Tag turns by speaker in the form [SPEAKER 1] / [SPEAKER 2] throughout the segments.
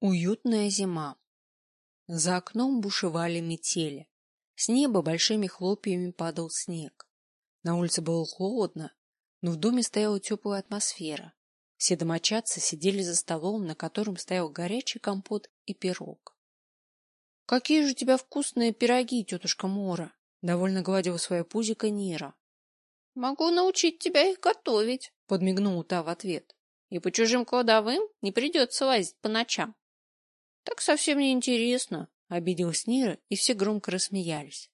[SPEAKER 1] Уютная зима. За окном бушевали метели. С неба большими хлопьями падал снег. На улице было холодно, но в доме стояла теплая атмосфера. Все домочадцы сидели за столом, на котором стоял горячий компот и пирог. — Какие же у тебя вкусные пироги, тетушка Мора! — довольно гладила свое пузико Нира.
[SPEAKER 2] — Могу научить тебя их готовить, — подмигнула та в ответ. — И по чужим кладовым не придется лазить по ночам.
[SPEAKER 1] Так совсем не интересно, обиделась Нира, и все громко рассмеялись.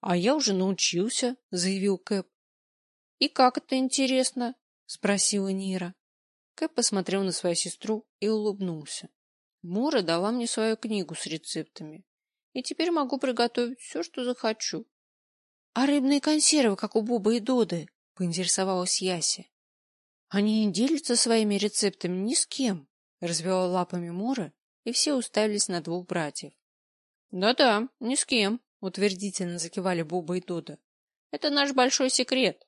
[SPEAKER 1] А я уже научился, заявил Кэп. И как это интересно? спросила Нира. Кэп посмотрел на свою сестру и улыбнулся. Мора дала мне свою книгу с рецептами, и теперь могу приготовить все, что захочу. — А рыбные консервы, как у Боба и Доды? — поинтересовалась Яся. — Они не делятся своими рецептами ни с кем, — развела лапами Мора и все уставились на двух братьев.
[SPEAKER 2] «Да-да, ни с кем», —
[SPEAKER 1] утвердительно закивали Буба и Дуда.
[SPEAKER 2] «Это наш большой секрет».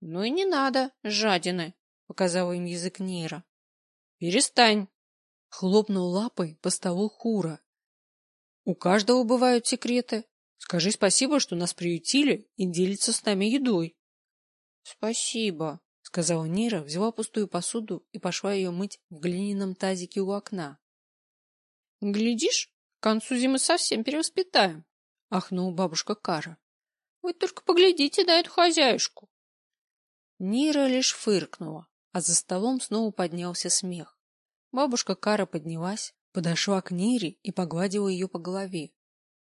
[SPEAKER 1] «Ну и не надо, жадины», — показал им язык Нира.
[SPEAKER 2] «Перестань», —
[SPEAKER 1] хлопнул лапой по столу Хура. «У каждого бывают секреты. Скажи спасибо, что нас приютили и делится с нами едой». «Спасибо», — сказала Нира, взяла пустую посуду и пошла ее мыть в глиняном тазике у окна.
[SPEAKER 2] — Глядишь, к концу зимы совсем перевоспитаем, —
[SPEAKER 1] ахнула бабушка Кара.
[SPEAKER 2] — Вы только поглядите на эту хозяюшку.
[SPEAKER 1] Нира лишь фыркнула, а за столом снова поднялся смех. Бабушка Кара поднялась, подошла к Нире и погладила ее по голове.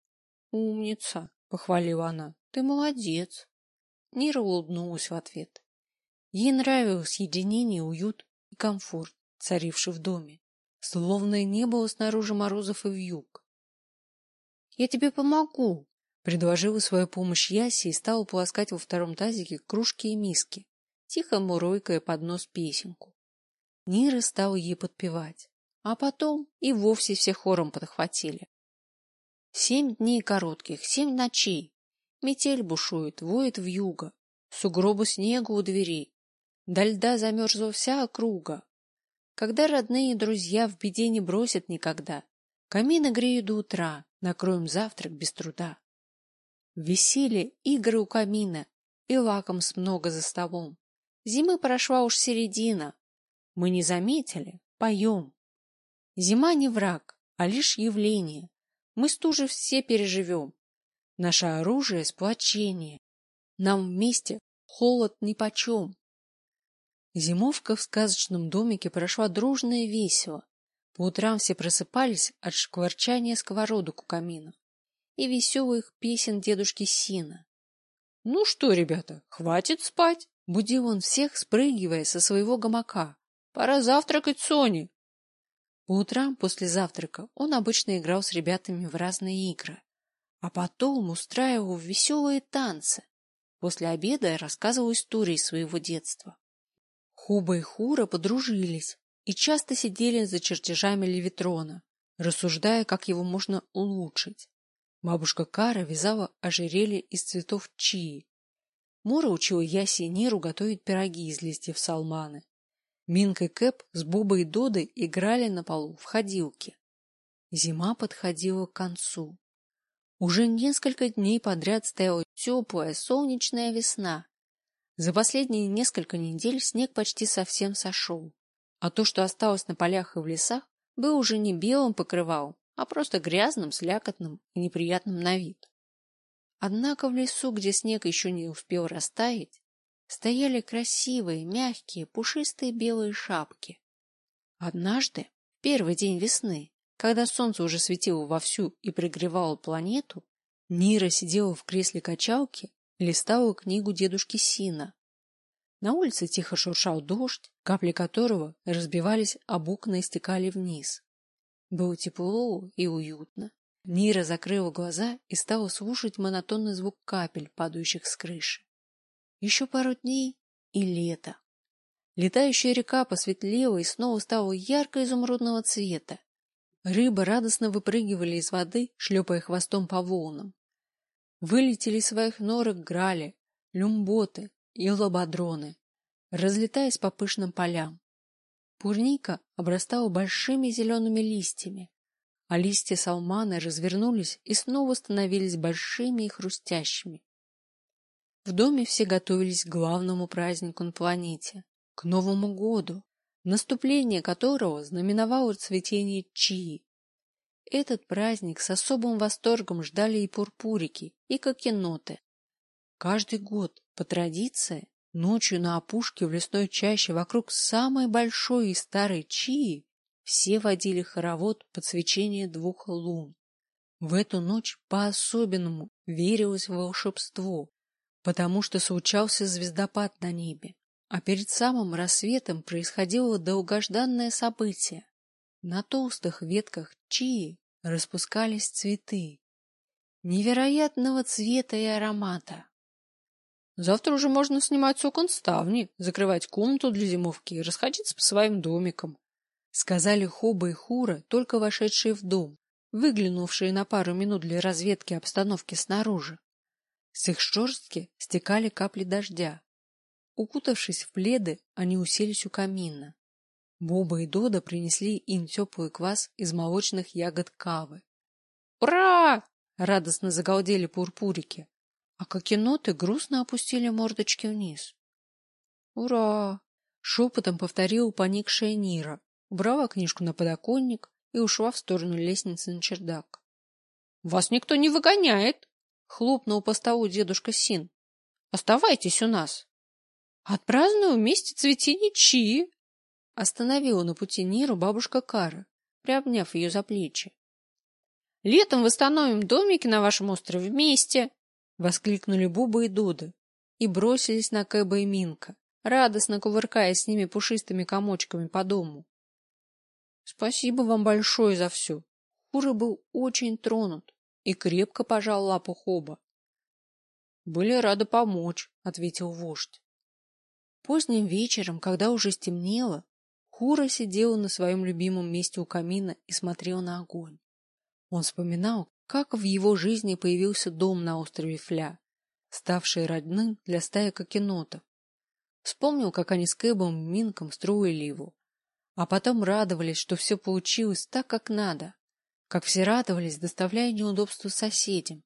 [SPEAKER 1] — Умница, — похвалила она, — ты молодец. Нира улыбнулась в ответ. Ей нравилось единение, уют и комфорт, царивший в доме словно не было снаружи морозов и вьюг. — Я тебе помогу, — предложила свою помощь Яси и стала полоскать во втором тазике кружки и миски, тихо мурлыкая под нос песенку. Нира стала ей подпевать, а потом и вовсе все хором подхватили. Семь дней коротких, семь ночей. Метель бушует, воет вьюга, сугробы снега у дверей. До льда замерзла вся округа, когда родные и друзья в беде не бросят никогда. Камины греют до утра, накроем завтрак без труда. Веселье, игры у камина и лакомств много за столом. Зимы прошла уж середина. Мы не заметили, поем. Зима не враг, а лишь явление. Мы стужи все переживем. Наше оружие — сплочение. Нам вместе холод нипочем. Зимовка в сказочном домике прошла дружно и весело. По утрам все просыпались от шкварчания сковородок у каминов и веселых песен дедушки Сина. — Ну что, ребята, хватит спать! — будил он всех, спрыгивая со своего гамака. — Пора завтракать Соне! По утрам после завтрака он обычно играл с ребятами в разные игры, а потом устраивал веселые танцы. После обеда рассказывал истории своего детства. Хуба и Хура подружились и часто сидели за чертежами Левитрона, рассуждая, как его можно улучшить. Бабушка Кара вязала ожерелье из цветов чии. Мора учила Яси и Ниру готовить пироги из листьев салманы. Минка и Кэп с Бобой и Додой играли на полу в ходилки. Зима подходила к концу. Уже несколько дней подряд стояла теплая солнечная весна, за последние несколько недель снег почти совсем сошел, а то, что осталось на полях и в лесах, было уже не белым покрывалом, а просто грязным, слякотным и неприятным на вид. Однако в лесу, где снег еще не успел растаять, стояли красивые, мягкие, пушистые белые шапки. Однажды, в первый день весны, когда солнце уже светило вовсю и пригревало планету, Нира сидела в кресле качалки листала книгу дедушки Сина. На улице тихо шуршал дождь, капли которого разбивались об окна и стекали вниз. Было тепло и уютно. Нира закрыла глаза и стала слушать монотонный звук капель, падающих с крыши. Еще пару дней и лето. Летающая река посветлела и снова стала ярко-изумрудного цвета. Рыбы радостно выпрыгивали из воды, шлепая хвостом по волнам. Вылетели из своих норок грали, люмботы и лободроны, разлетаясь по пышным полям. Пурника обрастала большими зелеными листьями, а листья салманы развернулись и снова становились большими и хрустящими. В доме все готовились к главному празднику на планете, к Новому году, наступление которого знаменовало цветение чии. Этот праздник с особым восторгом ждали и пурпурики, и кокеноты. Каждый год, по традиции, ночью на опушке в лесной чаще вокруг самой большой и старой чии все водили хоровод под свечение двух лун. В эту ночь по-особенному верилось в волшебство, потому что случался звездопад на небе, а перед самым рассветом происходило долгожданное событие. На толстых ветках чии распускались цветы невероятного цвета и аромата.
[SPEAKER 2] Завтра уже можно снимать с окон ставни, закрывать комнату для зимовки и расходиться по своим домикам, —
[SPEAKER 1] сказали Хоба и Хура, только вошедшие в дом, выглянувшие на пару минут для разведки обстановки снаружи. С их шерстки стекали капли дождя. Укутавшись в пледы, они уселись у камина. Боба и Дода принесли им теплый квас из молочных ягод кавы.
[SPEAKER 2] «Ура!»
[SPEAKER 1] — радостно загалдели пурпурики, а кокеноты грустно опустили мордочки вниз.
[SPEAKER 2] «Ура!»
[SPEAKER 1] — шепотом повторила поникшая Нира, убрала книжку на подоконник и ушла в сторону лестницы на чердак.
[SPEAKER 2] «Вас никто не выгоняет!»
[SPEAKER 1] Хлопнул по столу дедушка Син.
[SPEAKER 2] Оставайтесь у нас. Отпразднуем вместе цветение чии.
[SPEAKER 1] Остановила на пути Ниру бабушка Кара, приобняв ее за плечи.
[SPEAKER 2] Летом восстановим домики на вашем острове вместе.
[SPEAKER 1] Воскликнули Буба и Дуда и бросились на Кэба и Минка, радостно кувыркаясь с ними пушистыми комочками по дому. Спасибо вам большое за все. Хура был очень тронут и крепко пожал лапу Хоба. — Были рады помочь, — ответил вождь. Поздним вечером, когда уже стемнело, Хура сидел на своем любимом месте у камина и смотрел на огонь. Он вспоминал, как в его жизни появился дом на острове Фля, ставший родным для стаи кокенотов. Вспомнил, как они с Кэбом Минком строили его, а потом радовались, что все получилось так, как надо как все радовались, доставляя неудобства соседям.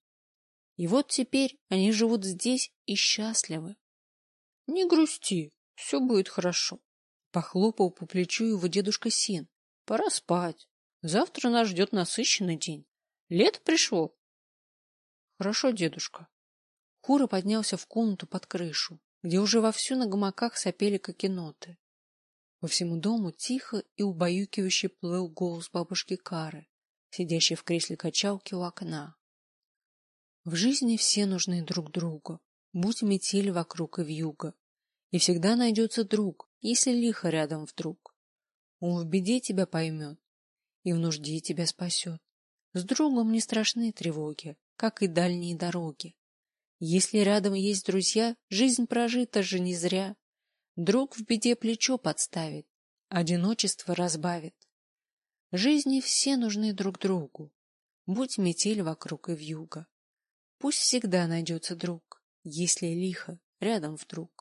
[SPEAKER 1] И вот теперь они живут здесь и счастливы.
[SPEAKER 2] — Не грусти, все будет хорошо.
[SPEAKER 1] Похлопал по плечу его дедушка Син. — Пора спать. Завтра нас ждет насыщенный день. Лето пришло. — Хорошо, дедушка. Хура поднялся в комнату под крышу, где уже вовсю на гамаках сопели кокеноты. По всему дому тихо и убаюкивающе плыл голос бабушки Кары сидящий в кресле качалки у окна. В жизни все нужны друг другу, будь метель вокруг и вьюга. И всегда найдется друг, если лихо рядом вдруг. Он в беде тебя поймет и в нужде тебя спасет. С другом не страшны тревоги, как и дальние дороги. Если рядом есть друзья, жизнь прожита же не зря. Друг в беде плечо подставит, одиночество разбавит. Жизни все нужны друг другу. Будь метель вокруг и вьюга. Пусть всегда найдется друг, если лихо рядом вдруг.